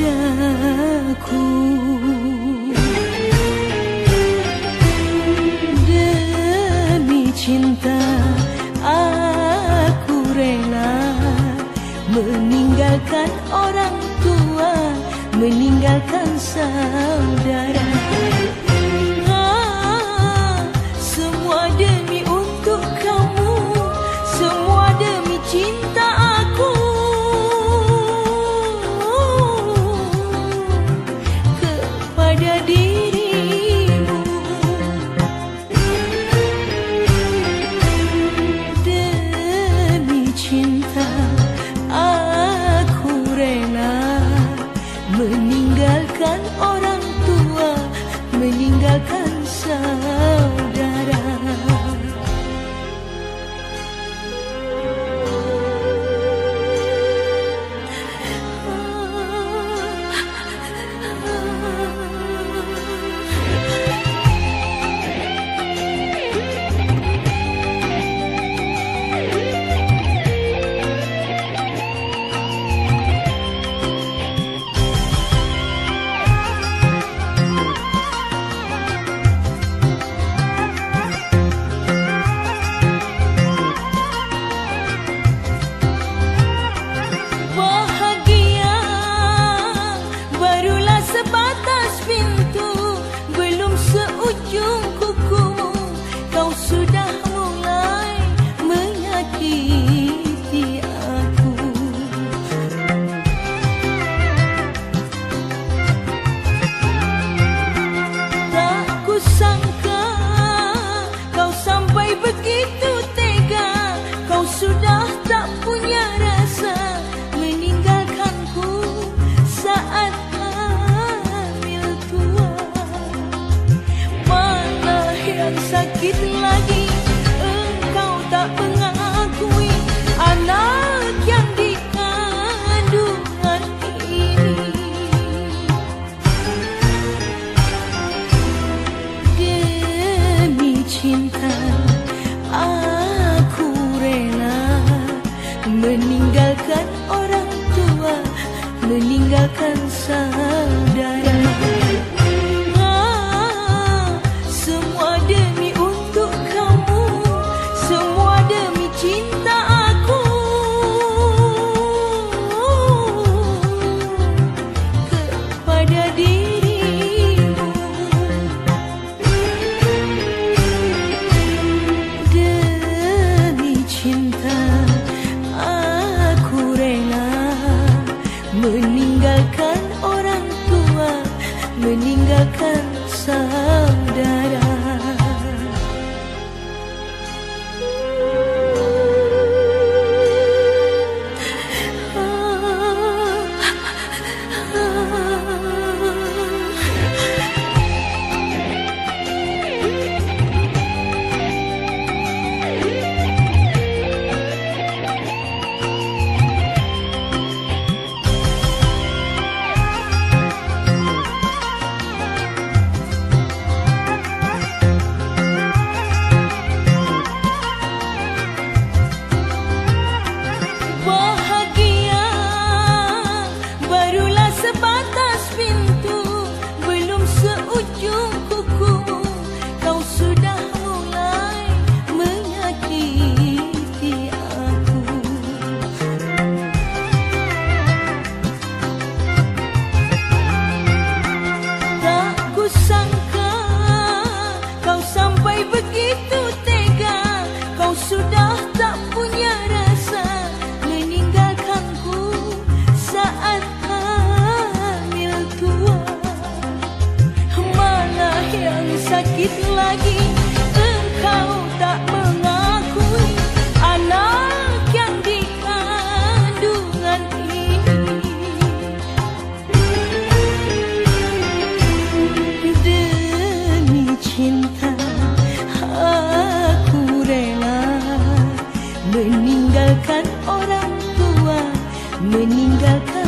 padaku. Demi cinta aku rela Meninggalkan orang tua Meninggalkan saudara. Meninggalkan saudara meninggalkan orang tua meninggalkan saudara meninggalkan saudara meninggalkan cinta. Aku rela meninggalkan orang tua meninggalkan